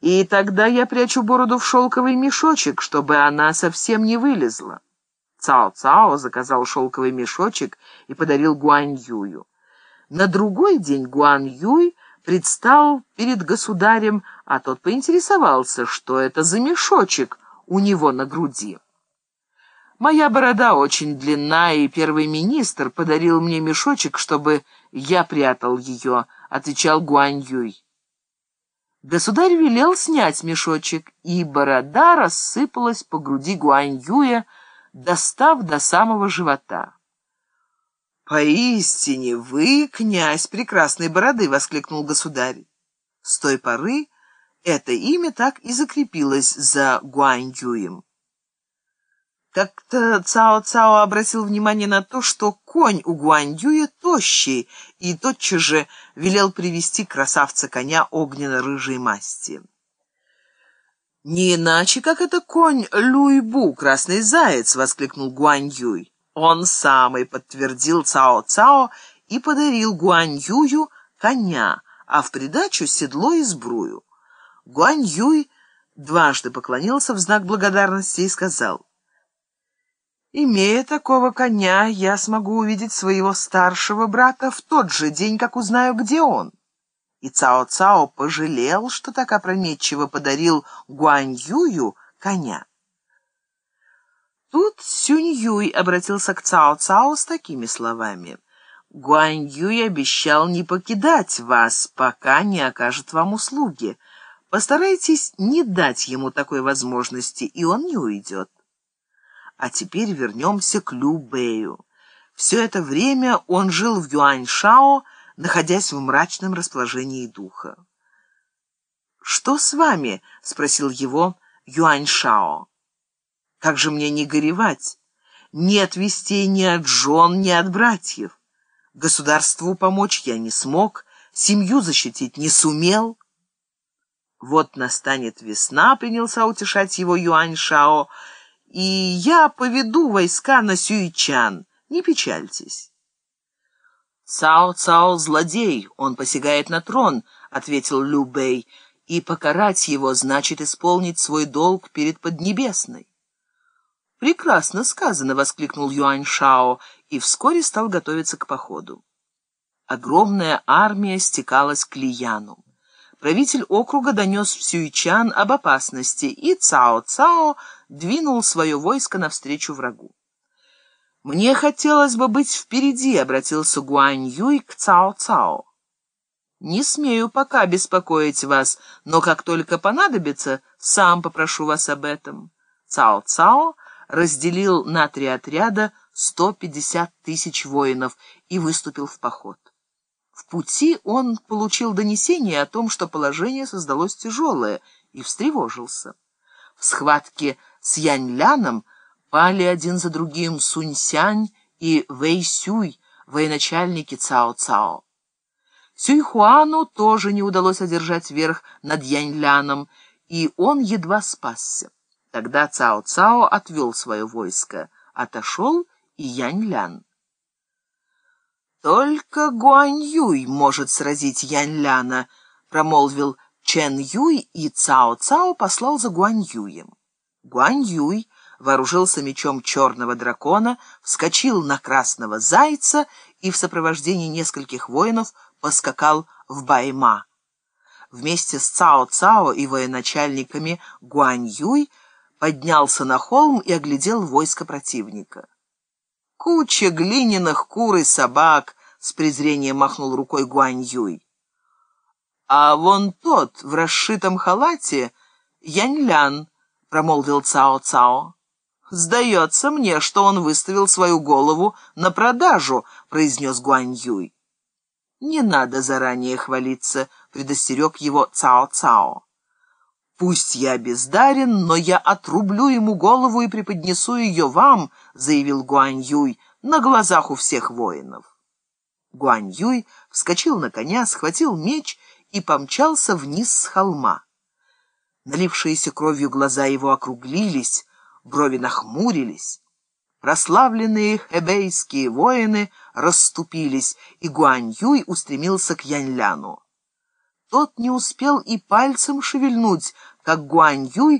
И тогда я прячу бороду в шелковый мешочек, чтобы она совсем не вылезла. Цао-Цао заказал шелковый мешочек и подарил Гуань Юю. На другой день Гуан Юй предстал перед государем, а тот поинтересовался, что это за мешочек у него на груди. «Моя борода очень длинна, и первый министр подарил мне мешочек, чтобы я прятал ее», — отвечал Гуань Юй. Государь велел снять мешочек, и борода рассыпалась по груди Гуань Юя, достав до самого живота. «Поистине вы, князь прекрасной бороды!» — воскликнул государь. С той поры это имя так и закрепилось за Гуаньюем. Как-то Цао-Цао обратил внимание на то, что конь у Гуаньюя тощий, и тотчас же велел привести красавца коня огненно-рыжей масти. «Не иначе, как это конь Люйбу, красный заяц!» — воскликнул Гуаньюй. Он самый подтвердил Цао-Цао и подарил Гуань-Юю коня, а в придачу седло и сбрую. Гуань-Юй дважды поклонился в знак благодарности и сказал, «Имея такого коня, я смогу увидеть своего старшего брата в тот же день, как узнаю, где он». И Цао-Цао пожалел, что так опрометчиво подарил Гуань-Юю коня. Тут Сюнь-Юй обратился к Цао-Цао с такими словами. «Гуань-Юй обещал не покидать вас, пока не окажет вам услуги. Постарайтесь не дать ему такой возможности, и он не уйдет. А теперь вернемся к Лю Бэю. Все это время он жил в Юань-Шао, находясь в мрачном расположении духа. «Что с вами?» — спросил его Юань-Шао. Как же мне не горевать? Нет вестей ни от жен, ни от братьев. Государству помочь я не смог, семью защитить не сумел. Вот настанет весна, принялся утешать его Юань Шао, и я поведу войска на Сюичан, не печальтесь. «Цао-Цао — злодей, он посягает на трон», — ответил Лю Бэй, «и покарать его значит исполнить свой долг перед Поднебесной». «Прекрасно сказано!» — воскликнул Юань Шао и вскоре стал готовиться к походу. Огромная армия стекалась к Лияну. Правитель округа донес в Сюйчан об опасности, и Цао-Цао двинул свое войско навстречу врагу. «Мне хотелось бы быть впереди», — обратился Гуань Юй к Цао-Цао. «Не смею пока беспокоить вас, но как только понадобится, сам попрошу вас об этом». Цао-Цао разделил на три отряда 150 тысяч воинов и выступил в поход. В пути он получил донесение о том, что положение создалось тяжелое, и встревожился. В схватке с Янь-Ляном пали один за другим Сунь-Сянь и Вэй-Сюй, военачальники Цао-Цао. Сюй-Хуану тоже не удалось одержать верх над Янь-Ляном, и он едва спасся. Тогда Цао-Цао отвел свое войско, отошел и Янь-Лян. «Только Гуань-Юй может сразить Янь-Ляна», — промолвил Чен-Юй, и Цао-Цао послал за Гуань-Юем. Гуань-Юй вооружился мечом черного дракона, вскочил на красного зайца и в сопровождении нескольких воинов поскакал в Байма. Вместе с Цао-Цао и военачальниками Гуань-Юй поднялся на холм и оглядел войско противника. «Куча глиняных кур и собак!» — с презрением махнул рукой Гуань-Юй. «А вон тот, в расшитом халате, Янь-Лян», — промолвил Цао-Цао. «Сдается мне, что он выставил свою голову на продажу», — произнес Гуань-Юй. «Не надо заранее хвалиться», — предостерег его Цао-Цао. «Пусть я бездарен, но я отрублю ему голову и преподнесу ее вам», — заявил Гуань Юй на глазах у всех воинов. Гуань Юй вскочил на коня, схватил меч и помчался вниз с холма. Налившиеся кровью глаза его округлились, брови нахмурились. Прославленные хэбейские воины расступились, и Гуань Юй устремился к Яньляну. Тот не успел и пальцем шевельнуть, как Гуань Юй